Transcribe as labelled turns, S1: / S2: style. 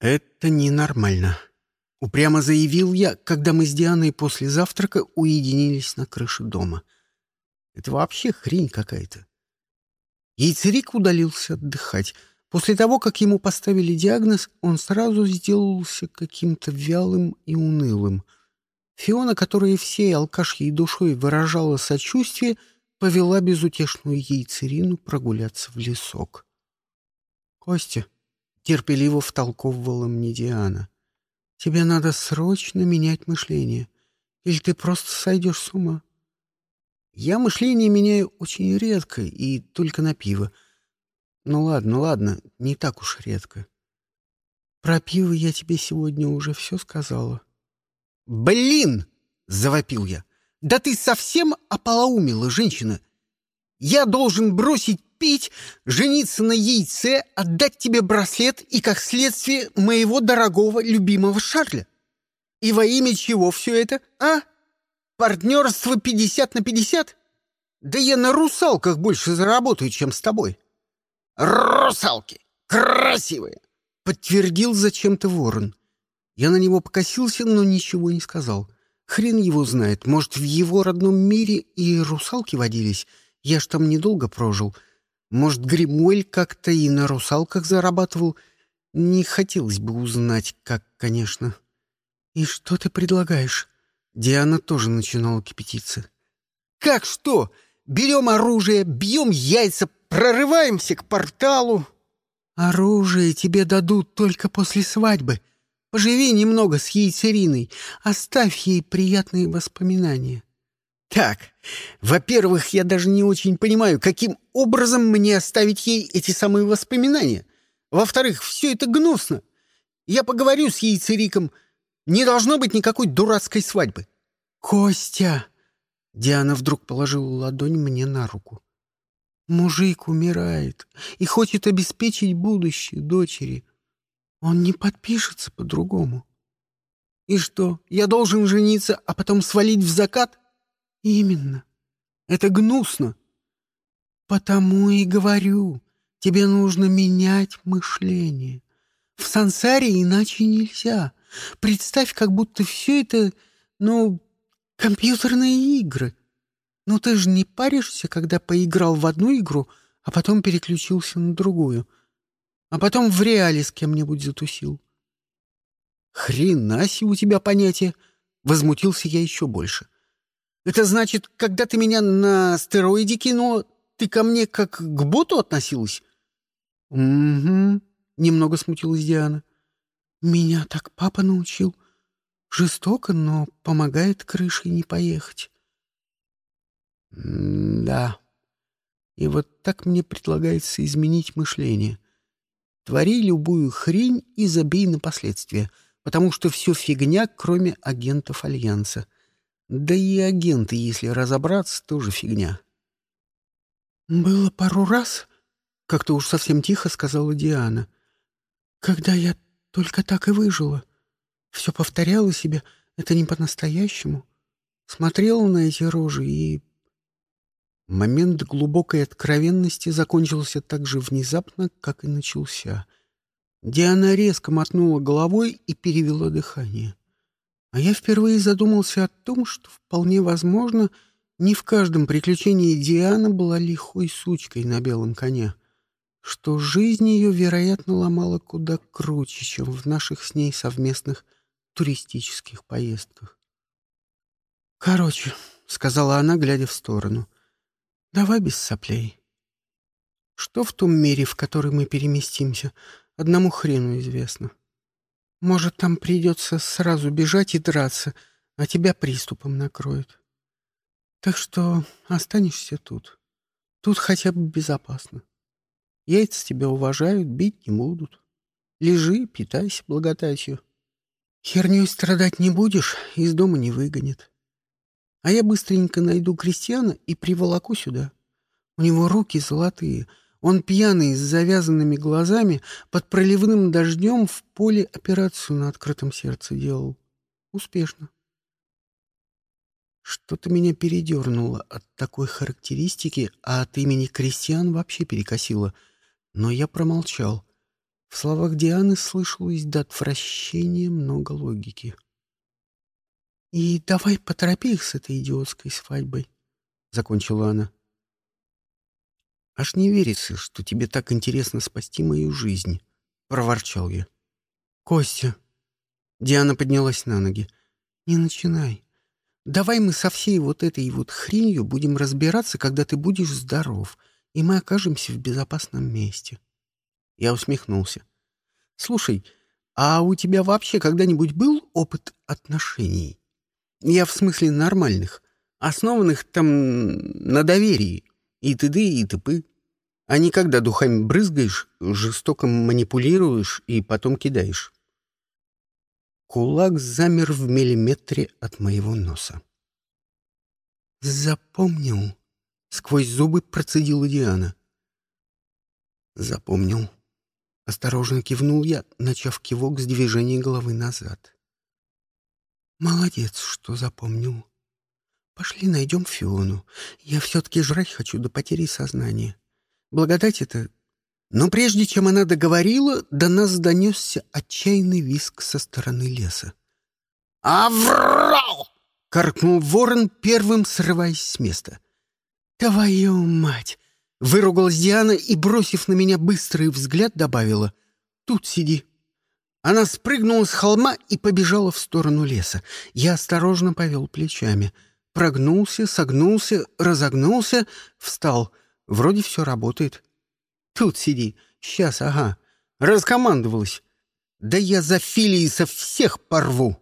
S1: «Это ненормально», — упрямо заявил я, когда мы с Дианой после завтрака уединились на крыше дома. «Это вообще хрень какая-то». Яйцерик удалился отдыхать. После того, как ему поставили диагноз, он сразу сделался каким-то вялым и унылым. Фиона, которая всей алкашьей душой выражала сочувствие, повела безутешную яйцерину прогуляться в лесок. «Костя», — терпеливо втолковывала мне Диана, — «тебе надо срочно менять мышление, или ты просто сойдешь с ума». Я мышление меняю очень редко и только на пиво. Ну ладно, ладно, не так уж редко. Про пиво я тебе сегодня уже все сказала. «Блин!» — завопил я. «Да ты совсем ополоумела, женщина! Я должен бросить пить, жениться на яйце, отдать тебе браслет и, как следствие, моего дорогого любимого Шарля. И во имя чего все это, а?» Партнерство пятьдесят на пятьдесят? Да я на русалках больше заработаю, чем с тобой. Русалки! Красивые! Подтвердил зачем-то ворон. Я на него покосился, но ничего не сказал. Хрен его знает, может, в его родном мире и русалки водились. Я ж там недолго прожил. Может, Гримуэль как-то и на русалках зарабатывал. Не хотелось бы узнать, как, конечно. «И что ты предлагаешь?» Диана тоже начинала кипятиться. «Как что? Берем оружие, бьем яйца, прорываемся к порталу!» «Оружие тебе дадут только после свадьбы. Поживи немного с яйцериной, оставь ей приятные воспоминания». «Так, во-первых, я даже не очень понимаю, каким образом мне оставить ей эти самые воспоминания. Во-вторых, все это гнусно. Я поговорю с яйцериком, — не должно быть никакой дурацкой свадьбы. Костя! Диана вдруг положила ладонь мне на руку. Мужик умирает и хочет обеспечить будущее дочери. Он не подпишется по-другому. И что, я должен жениться, а потом свалить в закат? Именно. Это гнусно. Потому и говорю, тебе нужно менять мышление. В сансаре иначе нельзя. Представь, как будто все это, ну, компьютерные игры. Ну ты же не паришься, когда поиграл в одну игру, а потом переключился на другую. А потом в реале с кем-нибудь затусил. Хрена себе у тебя понятие. Возмутился я еще больше. Это значит, когда ты меня на стероиде кинула, ты ко мне как к боту относилась? Угу, немного смутилась Диана. Меня так папа научил. Жестоко, но помогает крышей не поехать. Да. И вот так мне предлагается изменить мышление. Твори любую хрень и забей на последствия, потому что все фигня, кроме агентов Альянса. Да и агенты, если разобраться, тоже фигня. «Было пару раз», — как-то уж совсем тихо сказала Диана, — «когда я только так и выжила. Все повторяла себе, это не по-настоящему. Смотрела на эти рожи и... Момент глубокой откровенности закончился так же внезапно, как и начался. Диана резко мотнула головой и перевела дыхание. А я впервые задумался о том, что вполне возможно, не в каждом приключении Диана была лихой сучкой на белом коне — что жизнь ее, вероятно, ломала куда круче, чем в наших с ней совместных туристических поездках. «Короче», — сказала она, глядя в сторону, — «давай без соплей. Что в том мире, в который мы переместимся, одному хрену известно. Может, там придется сразу бежать и драться, а тебя приступом накроют. Так что останешься тут. Тут хотя бы безопасно». Яйца тебя уважают, бить не будут. Лежи, питайся благодатью. Херней страдать не будешь, из дома не выгонят. А я быстренько найду крестьяна и приволоку сюда. У него руки золотые. Он пьяный, с завязанными глазами, под проливным дождем в поле операцию на открытом сердце делал. Успешно. Что-то меня передернуло от такой характеристики, а от имени крестьян вообще перекосило — но я промолчал. В словах Дианы слышалось до отвращения много логики. «И давай поторопи их с этой идиотской свадьбой», — закончила она. «Аж не верится, что тебе так интересно спасти мою жизнь», — проворчал я. «Костя!» Диана поднялась на ноги. «Не начинай. Давай мы со всей вот этой вот хренью будем разбираться, когда ты будешь здоров, и мы окажемся в безопасном месте». Я усмехнулся. «Слушай, а у тебя вообще когда-нибудь был опыт отношений? Я в смысле нормальных, основанных там на доверии, и тыды, и тыпы. А не когда духами брызгаешь, жестоко манипулируешь и потом кидаешь». Кулак замер в миллиметре от моего носа. «Запомнил?» — сквозь зубы процедила Диана. «Запомнил». Осторожно кивнул я, начав кивок с движения головы назад. «Молодец, что запомнил. Пошли найдем Фиону. Я все-таки жрать хочу до потери сознания. Благодать это...» Но прежде чем она договорила, до нас донесся отчаянный виск со стороны леса. «Аврал!» — каркнул ворон, первым срываясь с места. «Твою мать!» Выругалась Диана и, бросив на меня быстрый взгляд, добавила «Тут сиди». Она спрыгнула с холма и побежала в сторону леса. Я осторожно повел плечами. Прогнулся, согнулся, разогнулся, встал. Вроде все работает. «Тут сиди. Сейчас, ага». Раскомандовалась. «Да я за Филиса всех порву!»